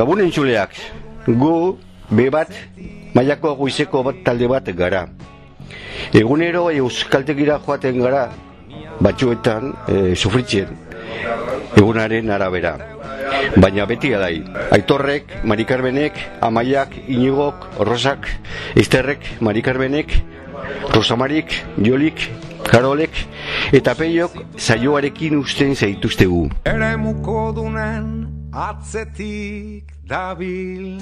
Gabun entzuleak, gu be bat mailako goizeko bat talde bat gara. Egunero euskaltegira joaten gara, batzuetan e, sufritzen, egunaren arabera. Baina beti adai, aitorrek, marikarbenek, amaiak, inigok, rosak, izterrek, marikarbenek, rosamarik, jolik, karolek, eta peiok zaioarekin usten zaituztegu. Eremuko dunen atzetik dabil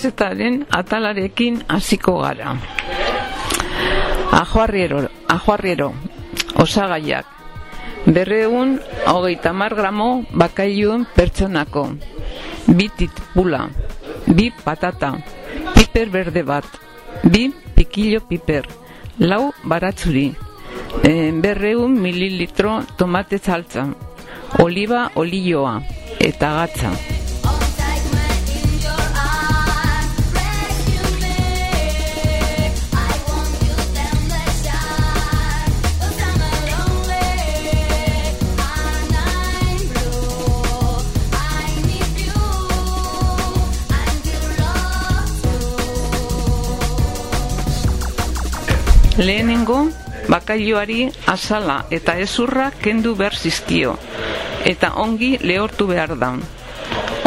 errezetaren atalarekin hasiko gara. Ajoarriero, ajoarriero, osagaiak. Berreun, hogeita mar gramo bakailun pertsonako. Bi titpula, bi patata, piper berde bat, bi pikillo piper, lau baratzuri, e, berreun mililitro tomate saltza, oliba olioa eta gatza. Lehenengo, bakailoari azala eta ezurra kendu behar zizkio, eta ongi lehortu behar da.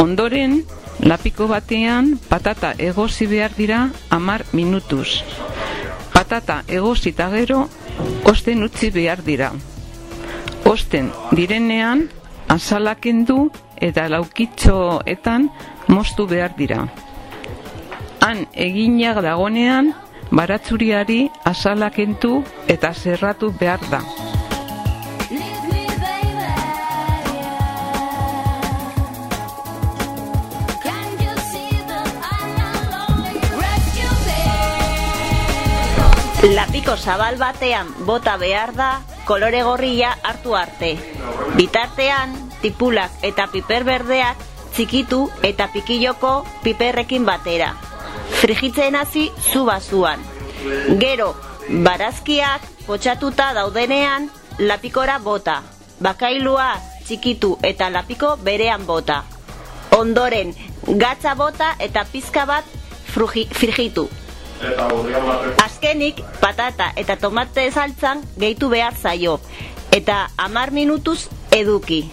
Ondoren, lapiko batean patata egozi behar dira amar minutuz. Patata egozi eta gero, osten utzi behar dira. Osten direnean, azala kendu eta laukitxoetan moztu behar dira. Han eginak dagonean, baratzuriari azala kentu eta zerratu behar da. Lapiko zabal batean bota behar da kolore gorria hartu arte. Bitartean, tipulak eta piper berdeak txikitu eta pikilloko piperrekin batera. Frigitzen hasi zu bazuan. Gero, Barazkiak potxatuta daudenean lapikora bota. Bakailua txikitu eta lapiko berean bota. Ondoren, gatza bota eta pizka bat frugi, frigitu. Azkenik, patata eta tomate saltzan gehitu behar zaio. Eta amar minutuz eduki.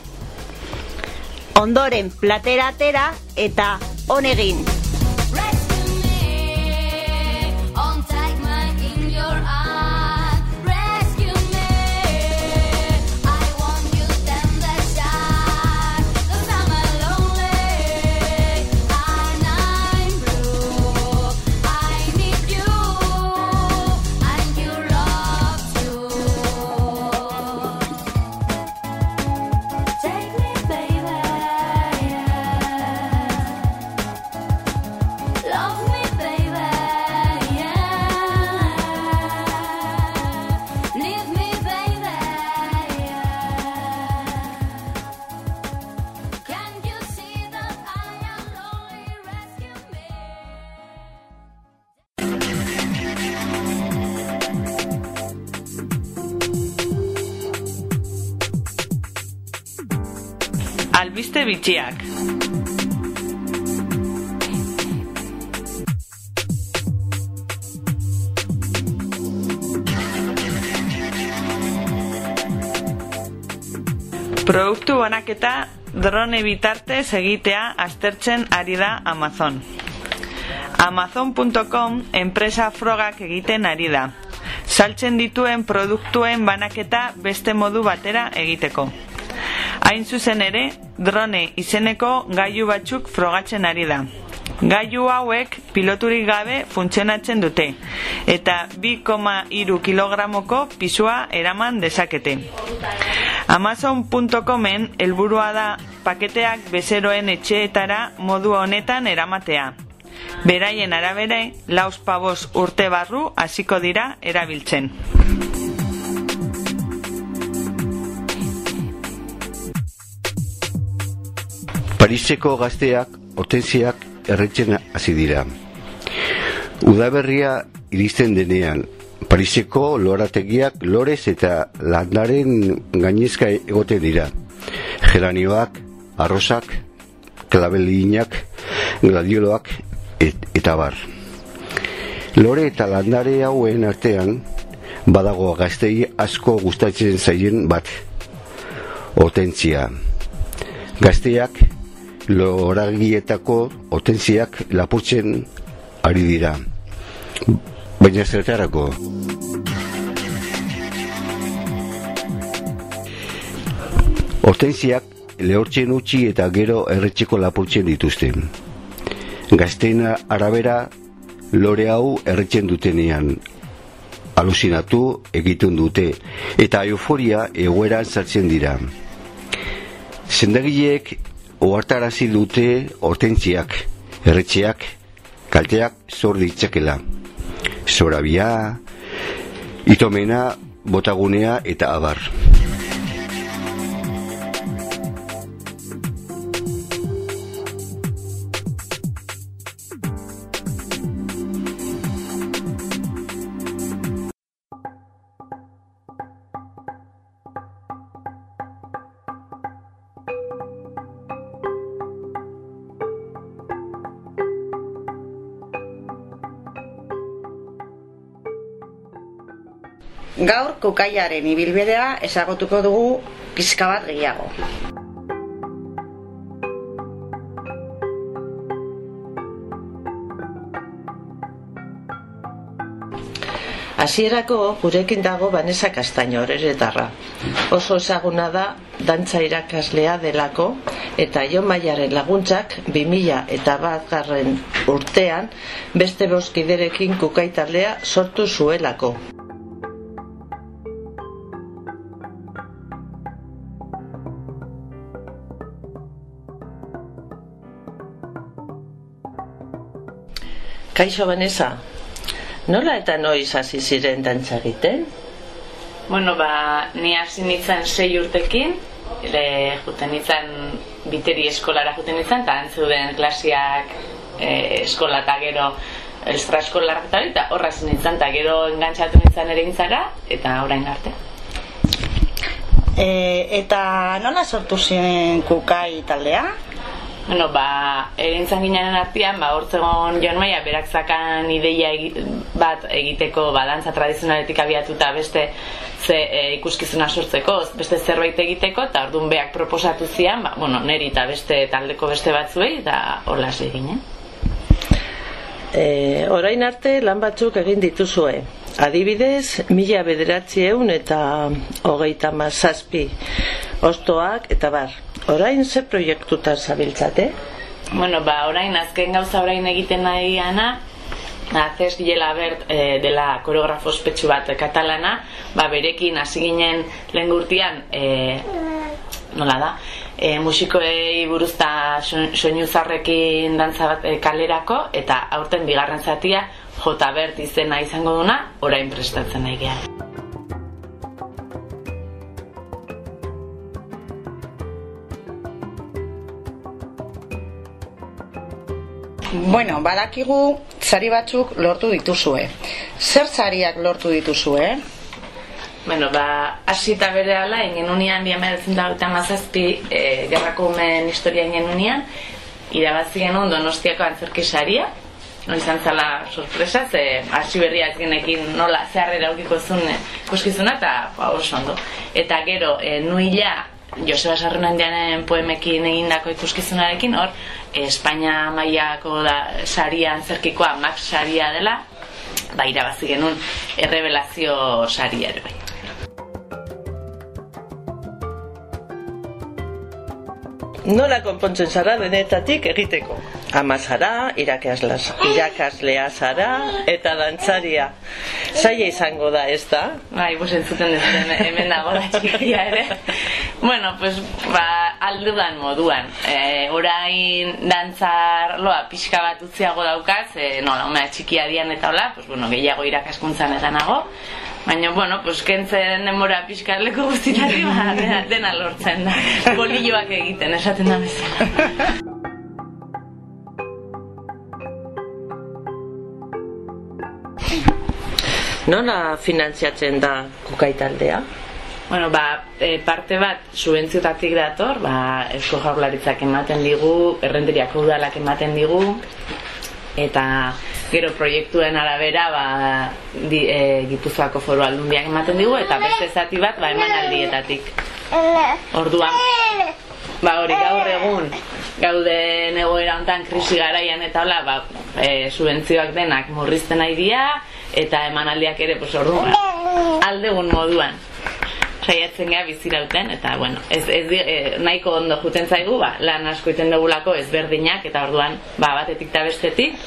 Ondoren, platera atera eta honegin. Banaketa drone bitartez egitea aztertzen ari da Amazon. Amazon.com enpresa frogak egiten ari da. Saltzen dituen produktuen banaketa beste modu batera egiteko. Hain zuzen ere, drone izeneko gailu batzuk frogatzen ari da. Gailu hauek piloturik gabe funtzionatzen dute eta 2,3 kilogramoko pisua eraman dezakete. Amazon.comen helburua da paketeak bezeroen etxeetara modu honetan eramatea. Beraien arabere, laus pabos urte barru hasiko dira erabiltzen. Pariseko gazteak hortensiak erretzen hasi dira. Udaberria iristen denean, Pariseko lorategiak lorez eta landaren gainezka egoten dira. Geranioak, arrosak, klabelinak, gladioloak et, eta bar. Lore eta landare hauen artean badago gaztei asko gustatzen zaien bat. Hortentzia. Gazteak loragietako hortentziak lapurtzen ari dira. Baina zertarako. Hortentziak lehortzen utzi eta gero erretxeko lapurtzen dituzte. Gazteen arabera lore hau erretzen dutenean alusinatu egiten dute eta euforia egoeran sartzen dira. Zendagileek ohartarazi dute hortentziak, erretxeak, kalteak zor ditzakela. Zorabia, itomena, botagunea eta abar. Kokaiaren ibilbidea ezagutuko dugu pizka bat gehiago. Hasierako gurekin dago Vanessa Castaño eretarra. Oso ezaguna da dantza irakaslea delako eta Jon Maiaren laguntzak 2000 eta batgarren urtean beste boskiderekin kukaitaldea sortu zuelako. Kaixo Vanessa, nola eta noiz hasi ziren dantza egiten? Bueno, ba, ni hasi nintzen sei urtekin, le, juten nintzen biteri eskolara juten nintzen, eta antzeuden klasiak e, eskola eta gero eta hori, eta horra hasi nintzen, eta gero engantzatu nintzen ere intzara, eta orain arte. E, eta nola sortu ziren kukai taldea? Bueno, ba, egintzen ginen artean, ba, hortzegon Jon Maia, berak zakan ideia bat egiteko, ba, tradizionaletik abiatuta beste ze e, ikuskizuna sortzeko, beste zerbait egiteko, eta orduan beak proposatu zian, ba, bueno, neri eta beste taldeko beste batzuei, eta hola hasi ginen. E, orain arte lan batzuk egin dituzue. Adibidez, mila bederatzi eta hogeita mazazpi ostoak eta bar. Orain ze proiektutan zabiltzate? Bueno, ba, orain azken gauza orain egiten nahi ana, Azez Gila Bert e, dela koreografo ospetsu bat katalana, ba, berekin hasi ginen lehen gurtian, e, nola da, e, musikoei buruzta so- soinu zarrekin dantza bat e, kalerako, eta aurten bigarren zatia J. Bert izena izango duna, orain prestatzen nahi geha. Bueno, badakigu sari batzuk lortu dituzue. Zer sariak lortu dituzue? Bueno, ba, hasita bere ala, ingen unian, eta mazazpi, e, gerrako umen historia ingen unian, irabazi genuen donostiako antzerki saria, no izan zala sorpresa, ze hasi berria ez genekin nola zeharrera aurkiko zuen e, eta ba, oso ondo. Eta gero, e, nuila, Joseba Sarrenandianen poemekin egindako ikuskizunarekin, hor, Espainia mailako da saria antzerkikoa, Max saria dela, ba, irabazi genuen errebelazio saria ere bai. Nola konpontzen zara denetatik egiteko? Ama zara, irakaslea zara eta dantzaria. Zaila izango da, ez da? Bai, pues entzuten duten hemen dago da txikia ere. bueno, pues, ba, aldudan moduan. E, orain dantzar loa pixka bat utziago daukaz, e, nola, umea txikia dian eta hola, pues, bueno, gehiago irakaskuntzan eta. Baina, bueno, pues, kentzen denbora pixka leko ba, dena, dena lortzen da. Bolilloak egiten, esaten da bezala. Nola finantziatzen da kukai taldea? Bueno, ba, e, parte bat subentziotatik dator, ba, Eusko Jaurlaritzak ematen digu, errenteriak udalak ematen digu, eta gero proiektuen arabera ba, di, e, Gipuzkoako foru aldundiak ematen digu, eta beste zati bat ba, emanaldietatik. Orduan, ba hori gaur egun gauden egoera hontan krisi garaian eta hola ba, e, subentzioak denak murrizten nahi dira eta emanaldiak ere pues orduan aldegun moduan saiatzen gea bizirauten eta bueno, ez, ez e, nahiko ondo juten zaigu, ba, lan asko iten dugulako ezberdinak eta orduan ba, batetik eta bestetik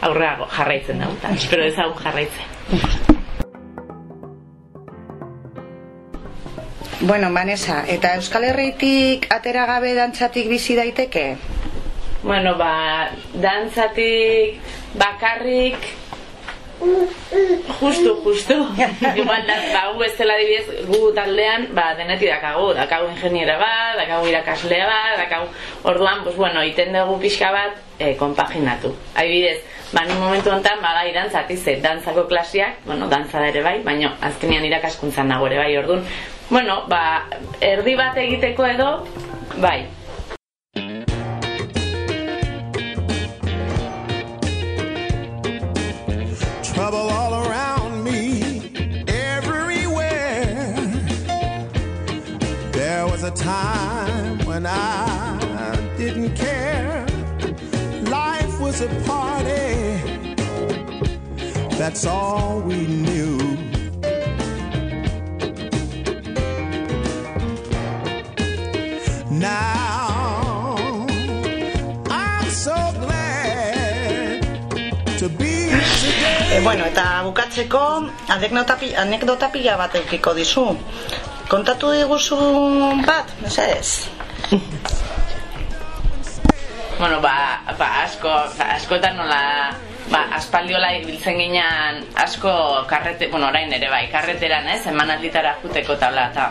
aurrera jarraitzen dugu, eta espero ezagun jarraitzen. Bueno, Vanessa, eta Euskal Herritik atera gabe dantzatik bizi daiteke? Bueno, ba, dantzatik bakarrik Justu, justu. Igual, da, ba, gu ez dela adibidez, gu taldean, ba, denetik dakagu, dakagu ingeniera bat, dakagu irakaslea bat, dakagu, orduan, pues, bueno, iten dugu pixka bat, eh, konpaginatu. Adibidez, ba, ni momentu honetan, ba, gai dantzat, ize, dantzako klasiak, bueno, dantza da ere bai, baina azkenean irakaskuntzan nago ere bai, orduan, bueno, ba, erdi bat egiteko edo, bai, Trouble all around me, everywhere. There was a time when I A party, that's all we knew. Now, I'm so glad to be E, bueno, eta bukatzeko anekdota, anekdota pila bat eukiko dizu. Kontatu diguzu bat, mesedez? Bueno, ba, ba asko, ba, askotan nola, ba, aspaldiola ibiltzen ginean asko karrete, bueno, orain ere bai, karreteran, ez, emanalditara juteko tabla, eta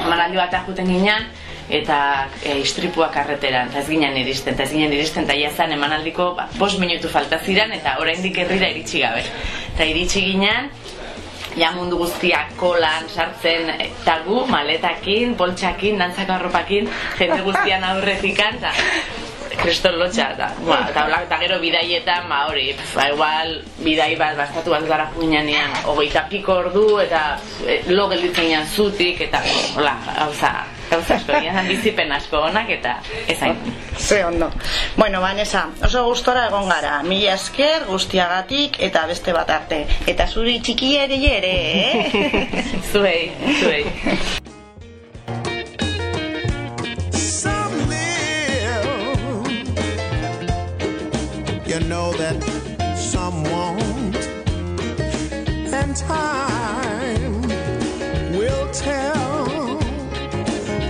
emanaldi bat juten ginean, eta e, istripua karreteran, eta ez ginen iristen, eta ez ginen iristen, eta jazan emanaldiko ba, bost minutu falta ziren, eta oraindik herrira iritsi gabe. Eta iritsi ginen, ja mundu guztiak kolan sartzen eta gu maletakin, poltsakin, dantzako arropakin, jende guztian aurretikan, eta kriston lotxa, eta, ba, eta, eta gero bidaietan, ba, hori, ba, igual, bidai bat, bastatu bat gara puñanean, hogeita piko ordu, eta e, lo gelditzen zutik, eta, hola, gauza, gauza asko, ginen bizipen asko onak, eta ez hain. Ze ondo. Bueno, Vanessa, oso gustora egon gara. Mila esker guztiagatik eta beste bat arte. Eta zuri txiki ere ere, eh? zuei, zuei. you know that some won't, and time will tell.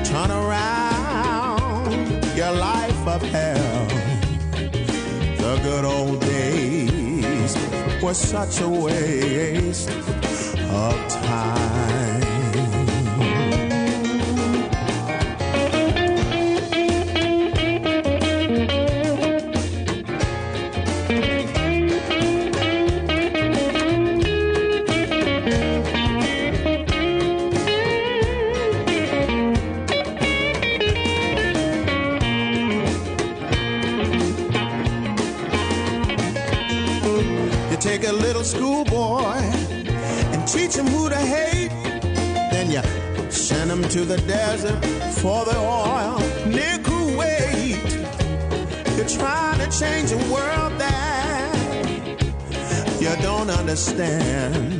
Turn around your life of hell. The good old days were such a waste of time. Take a little schoolboy and teach him who to hate. Then you send him to the desert for the oil. Near Kuwait, you're trying to change a world that you don't understand.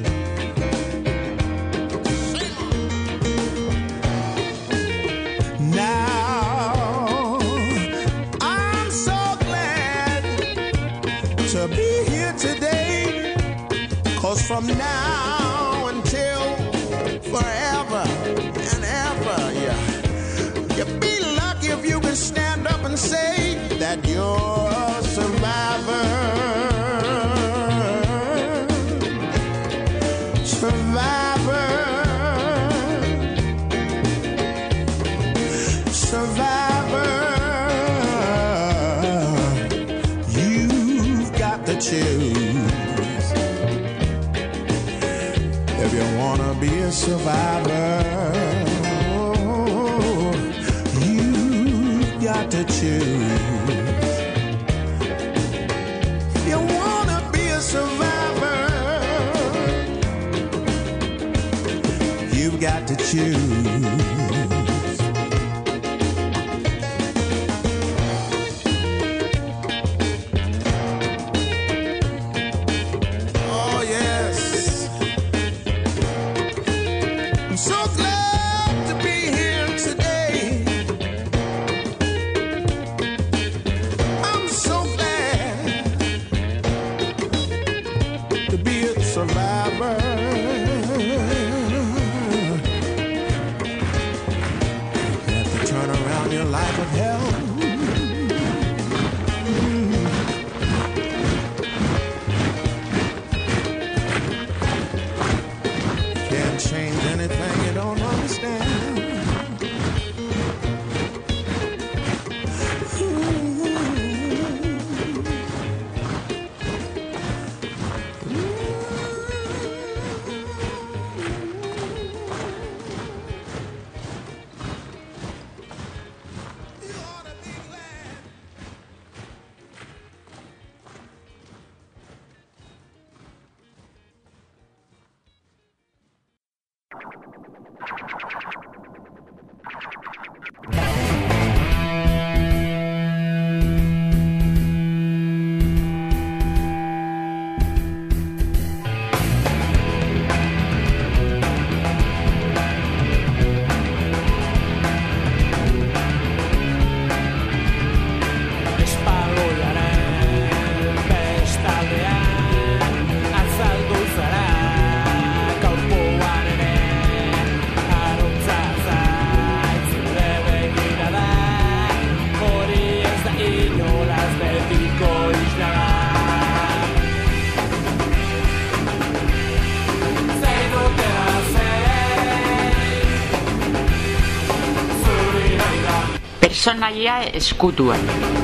Personaia eskutuan.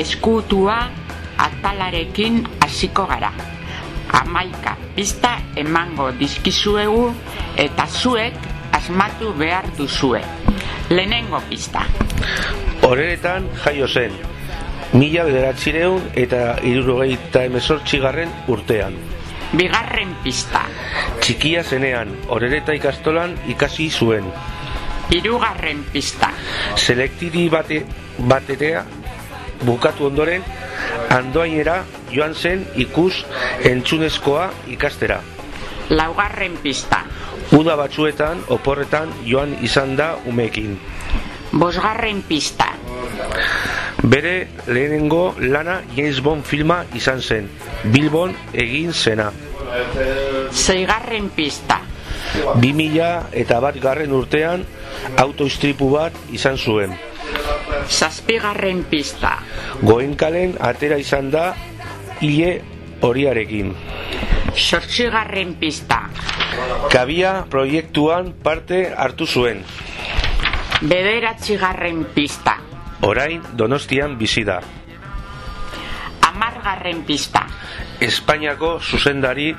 Eskutua atalarekin hasiko gara. Amaika pista emango dizkizuegu eta zuek asmatu behar duzue. Lehenengo pista. Horeretan jaio zen, mila bederatzireun eta irurogeita emezortzigarren urtean. Bigarren pista. Txikia zenean, horereta ikastolan ikasi zuen. Hirugarren pista. Selektiri bate, baterea bukatu ondoren, andoainera joan zen ikus entzunezkoa ikastera. Laugarren pista. Uda batzuetan, oporretan joan izan da umekin. Bosgarren pista. Bere lehenengo lana James Bond filma izan zen, Bilbon egin zena. Seigarren pista. 2000 eta bat garren urtean autoistripu bat izan zuen. Zazpigarren pista. Goenkalen atera izan da hile horiarekin. Sortzigarren pista. Kabia proiektuan parte hartu zuen. Bederatzigarren pista. Orain Donostian bizi da. Amargarren pista. Espainiako zuzendari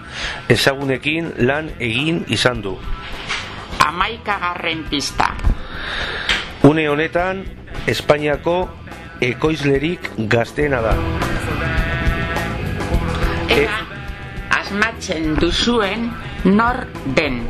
ezagunekin lan egin izan du. Amaikagarren pista. Une honetan Espainiako ekoizlerik gazteena da. Eta asmatzen duzuen nor den.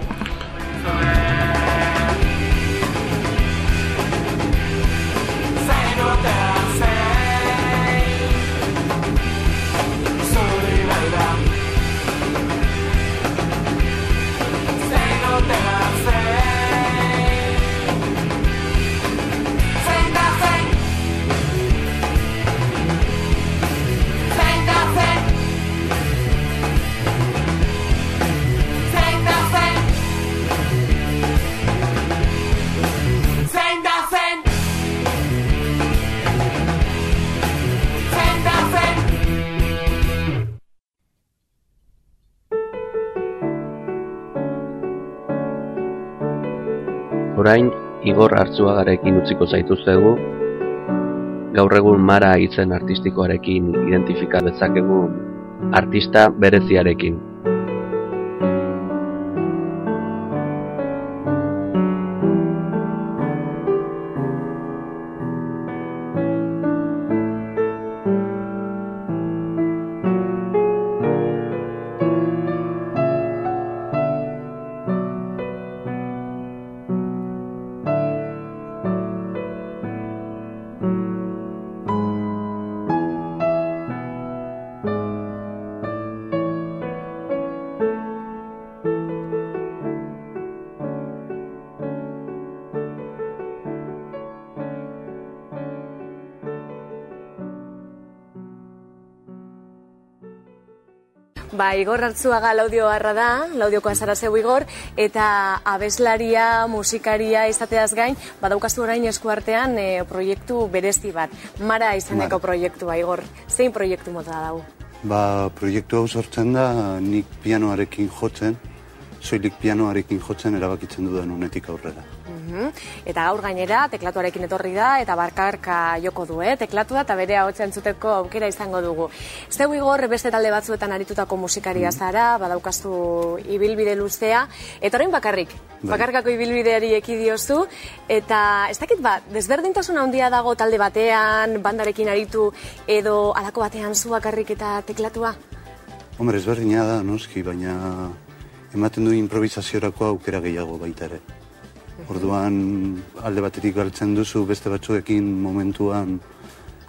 Igor Artzuagarekin utziko zaituztegu, gaur egun Mara itzen artistikoarekin identifika dezakegu artista bereziarekin. Ba, Igor Artzuaga laudio harra da, laudioko azara zeu Igor, eta abeslaria, musikaria izateaz gain, badaukazu orain eskuartean e, proiektu berezi bat. Mara izeneko proiektua, Igor. Zein proiektu mota dau? Ba, proiektu hau sortzen da nik pianoarekin jotzen, soilik pianoarekin jotzen erabakitzen dudan unetik aurrera. Mhm. Eta gaur gainera, teklatuarekin etorri da, eta barkarka joko du, eh? teklatua eta bere hau entzuteko aukera izango dugu. Zeu Igor, beste talde batzuetan aritutako musikaria zara, badaukazu ibilbide luzea, eta orain bakarrik, Bai. bakarkako ibilbideari ekidiozu, eta ez dakit ba, desberdintasun handia dago talde batean, bandarekin aritu, edo alako batean zu bakarrik eta teklatua? Hombre, ezberdina da, noski, baina ematen du improvisaziorako aukera gehiago baita ere. Orduan, alde batetik galtzen duzu beste batzuekin momentuan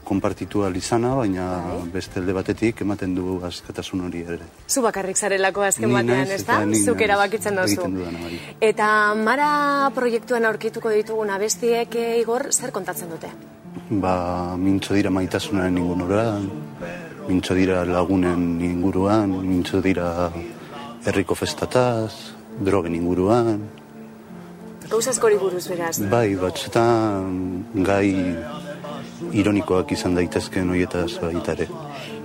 konpartitu izana, baina beste alde batetik ematen du askatasun hori ere. Zu bakarrik zarelako azken batean, ez da? Zuk erabakitzen duzu. bai. Eta Mara proiektuan aurkituko ditugun abestiek, eh, Igor, zer kontatzen dute? ba, mintzo dira maitasunaren inguruan, mintzo dira lagunen inguruan, mintzo dira herriko festataz, drogen inguruan, Gauza askori buruz beraz. bai, batzutan gai ironikoak izan daitezken hoietaz baita ere.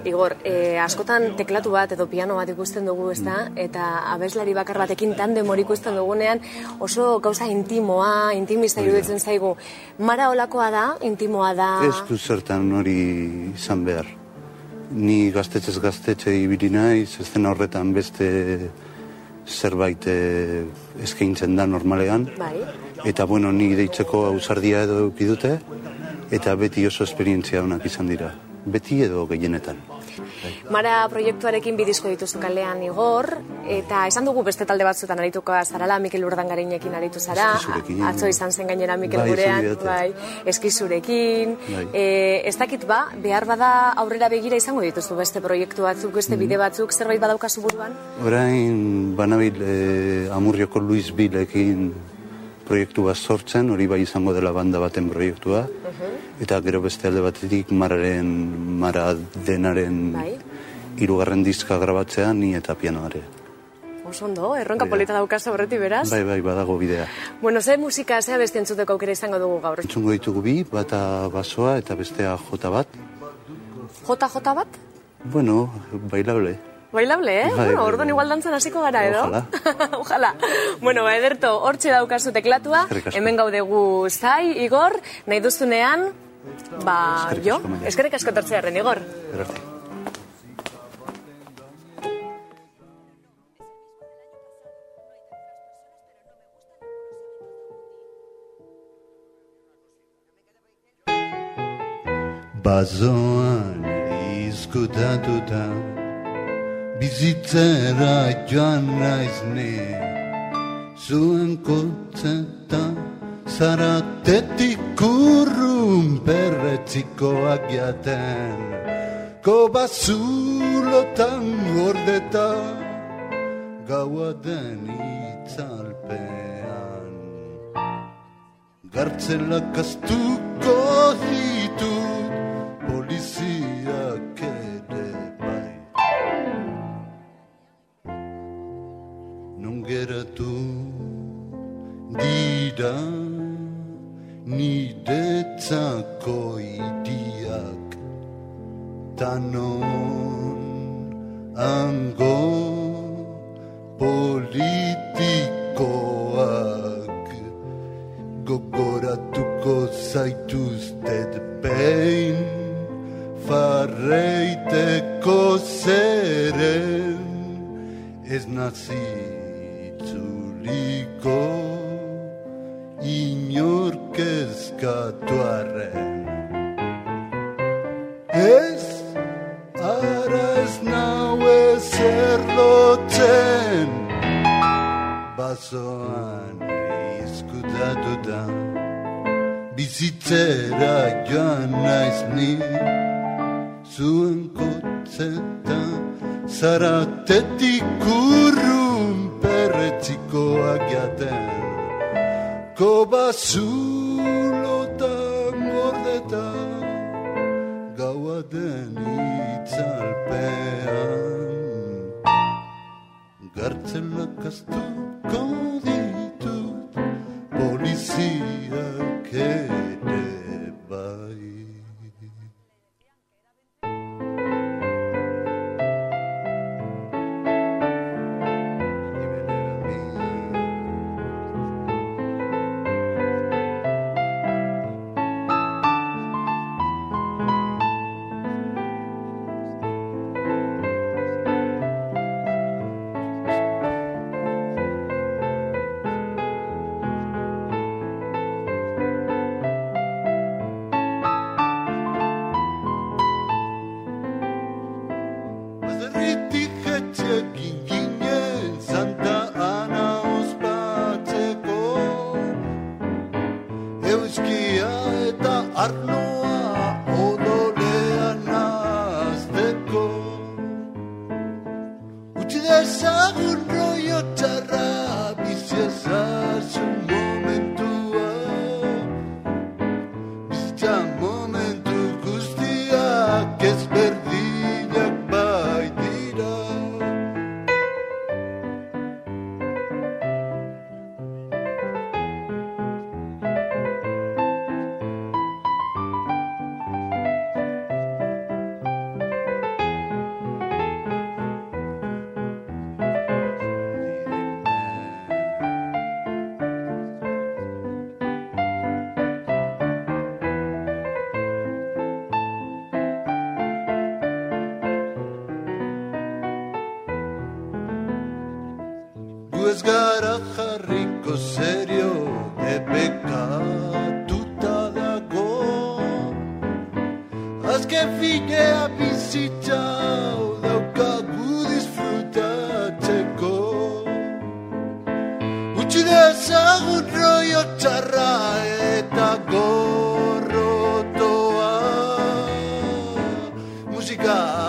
Igor, eh, askotan teklatu bat edo piano bat ikusten dugu, ezta? Eta abeslari bakar batekin tandem hori ikusten dugunean oso gauza intimoa, intimista iruditzen zaigu. Mara olakoa da, intimoa da. Ez du zertan hori izan behar. Ni gaztetxez gaztetxe ibili naiz, ez horretan beste zerbait eh, eskaintzen da normalean. Bai. Eta bueno, ni deitzeko ausardia edo dute, eta beti oso esperientzia onak izan dira. Beti edo gehienetan. Mara proiektuarekin bidizko dituzu kalean Igor, eta esan dugu beste talde batzuetan arituko zarala, Mikel Urdangarinekin aritu zara, atzo izan zen gainera Mikel Bai, gurean, bai, eskizurekin, Bai. e, ez dakit ba, behar bada aurrera begira izango dituzu beste proiektu batzuk, beste Mm. bide batzuk, zerbait badaukazu buruan? Orain banabil eh, Amurrioko Luis Bilekin proiektu bat sortzen, hori bai izango dela banda baten proiektua. Eta gero beste alde batetik mararen, mara denaren Bai. hirugarren diska grabatzea ni eta pianoare. Oso ondo, erronka polita daukazu horretik beraz. Bai, bai, badago bidea. Bueno, ze musika, ze abesti entzuteko aukera izango dugu gaur. Entzungo ditugu bi, bata basoa eta bestea jota bat. JJ bat? Bueno, bailable. Bailable, eh? Bai, bueno, bai, orduan bai. igual dantzan hasiko gara, edo? Ojalá. Ojalá. Bueno, ba, ederto, hortxe daukazu teklatua, Eskerrik hemen gaudegu zai, Igor, nahi duzunean, ba, Eskerrik jo, eskerrik asko tortzearen, Igor. Ederarte. Bazoan izkutatuta Bizitzera joan naiz ni. Zuen kotzeta Zaratetik urrun perretzikoak jaten. Kobazulotan gordeta Gaua den itzalpean. Gartzelak astuko ditut Musika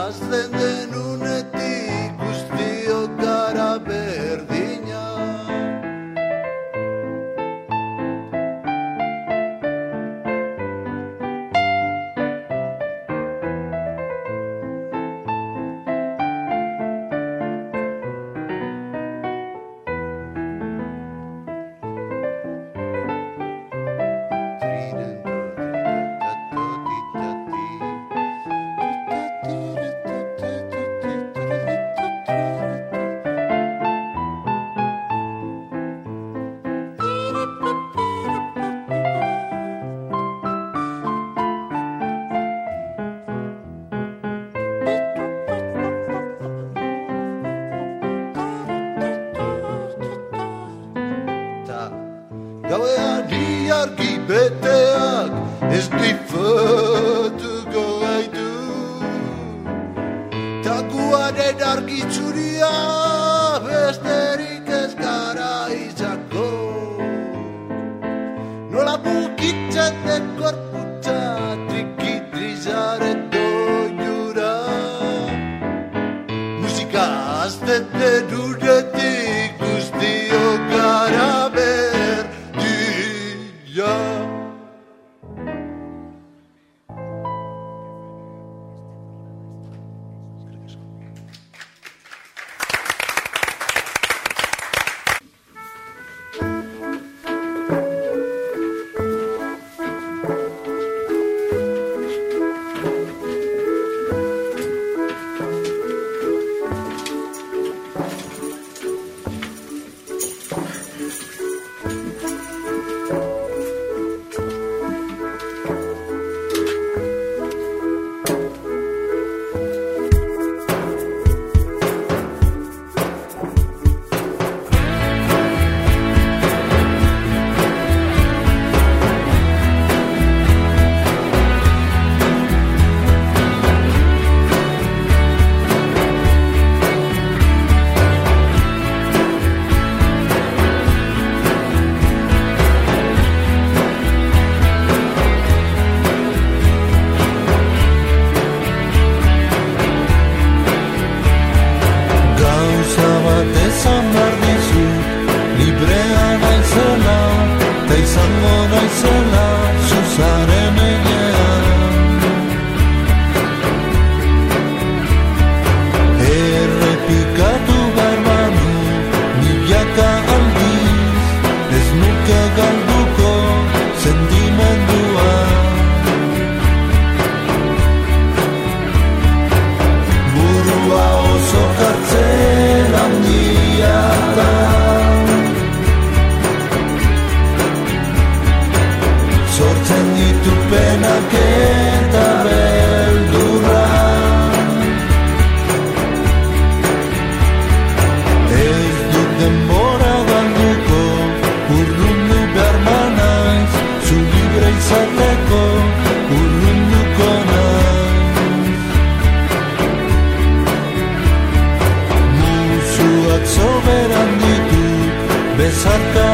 cerca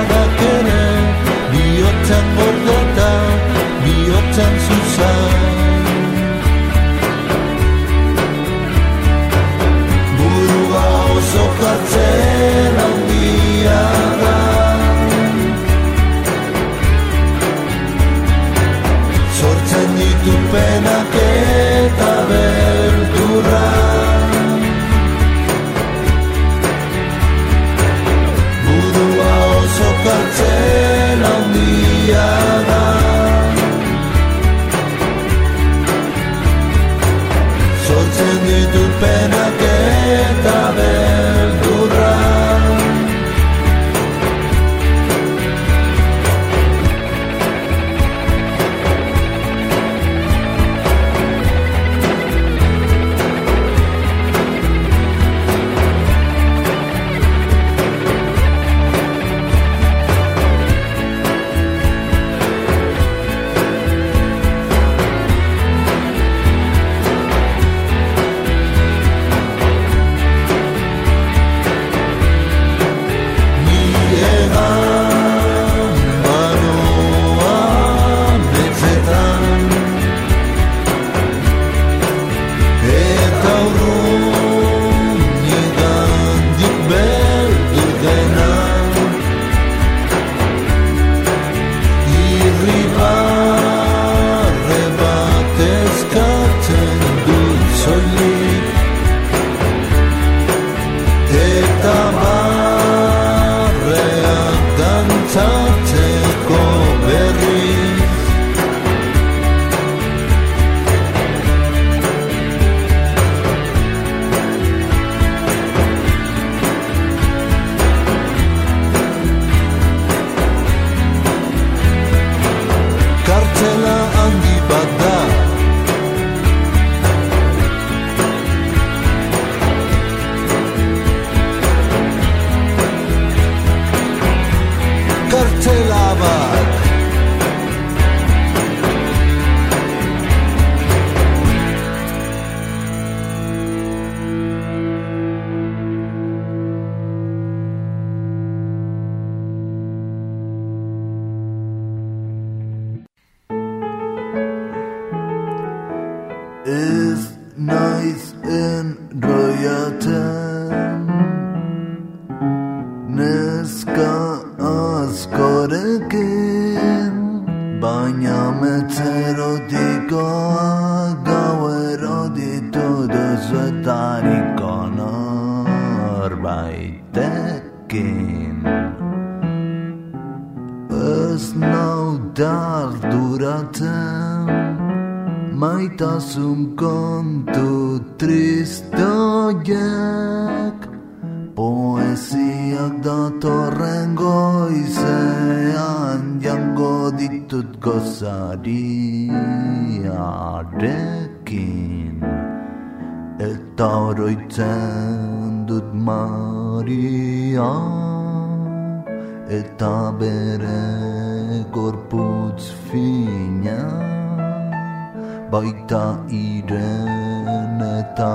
baita iren eta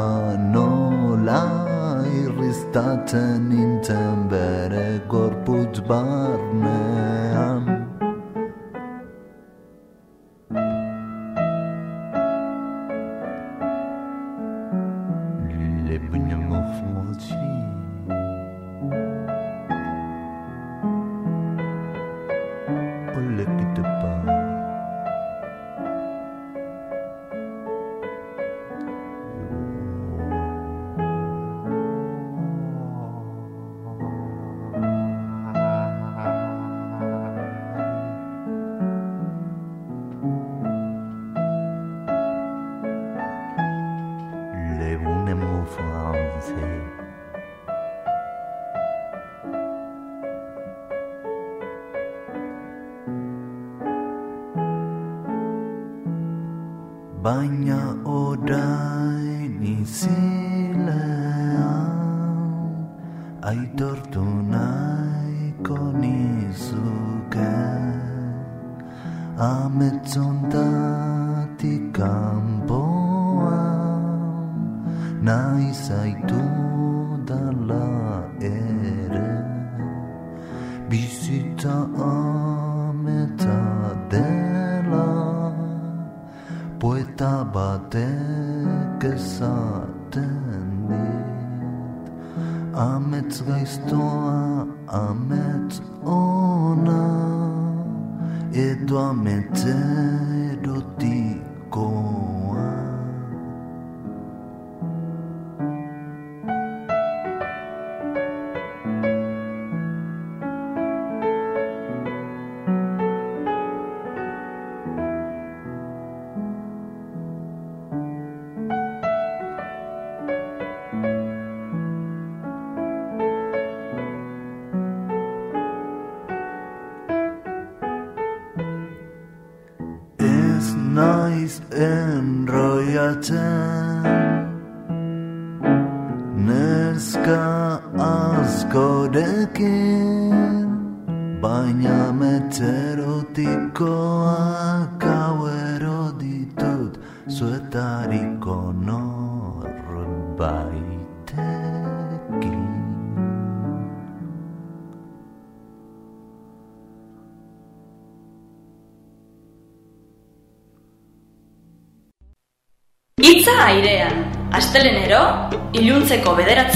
nola irriztaten inten bere gorputz barnean.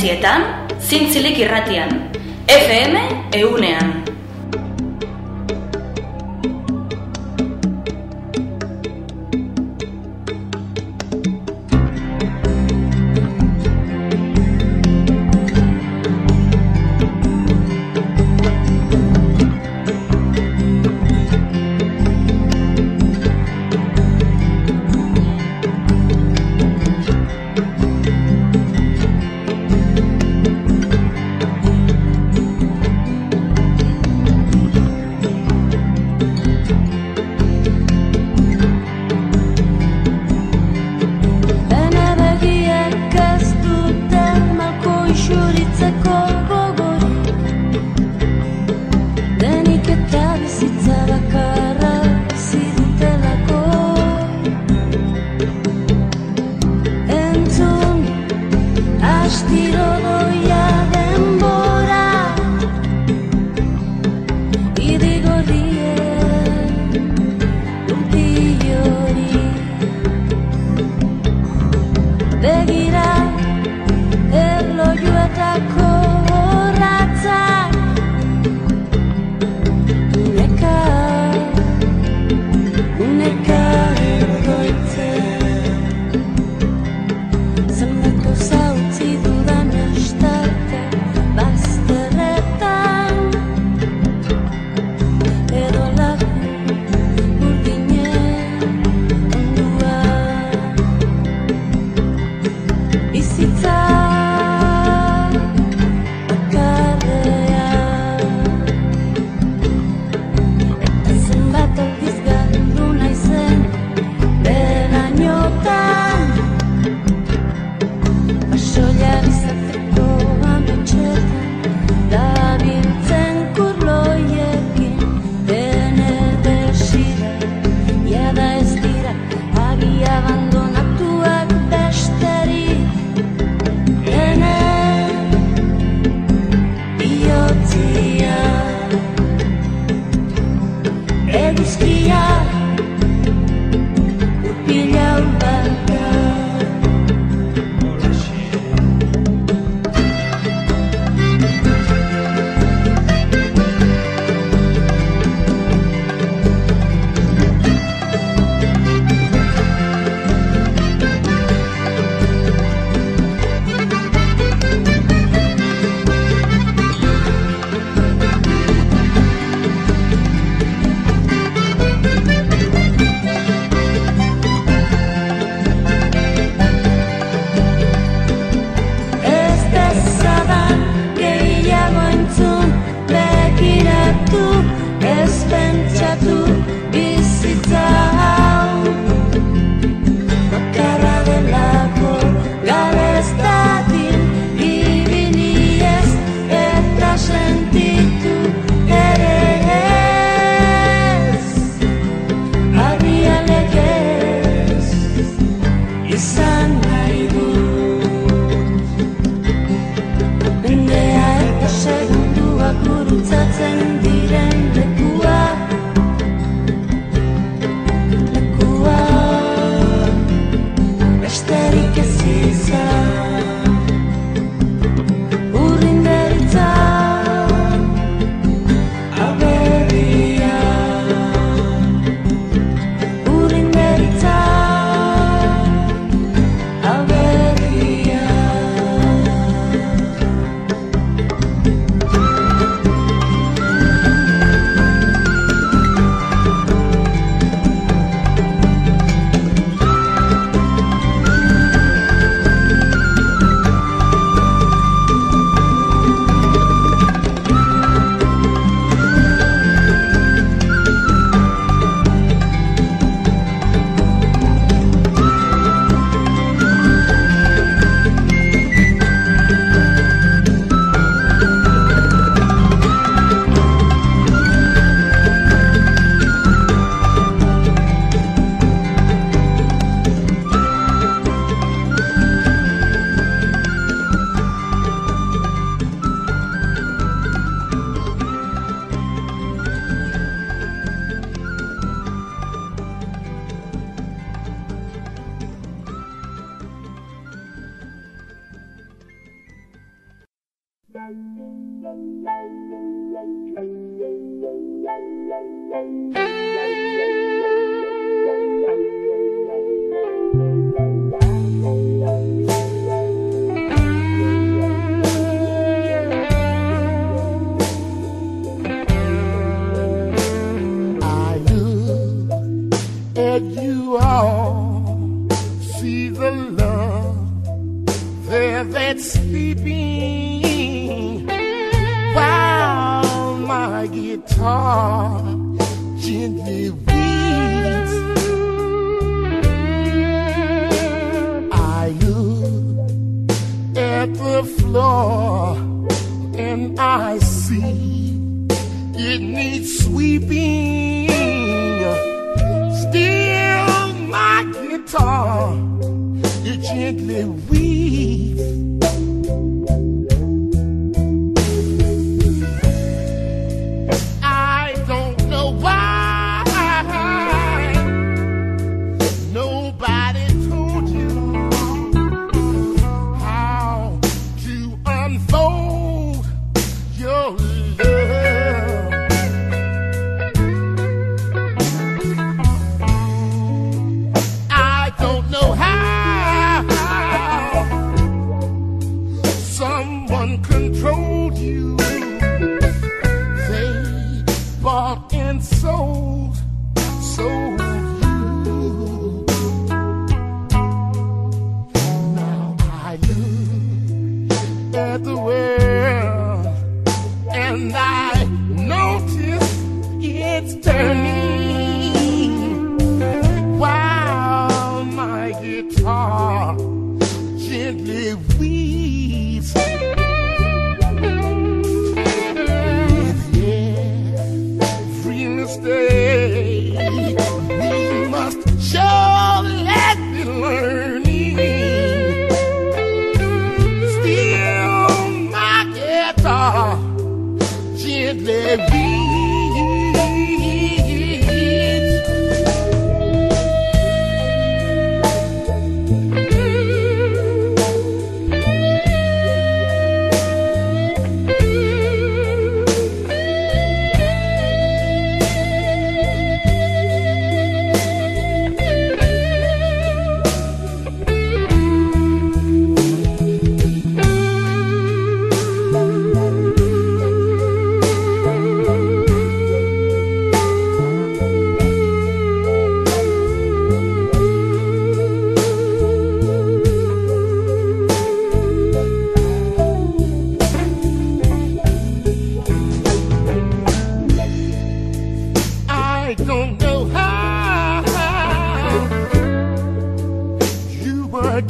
bederatzietan, zintzilik irratian, FM eunean.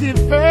different.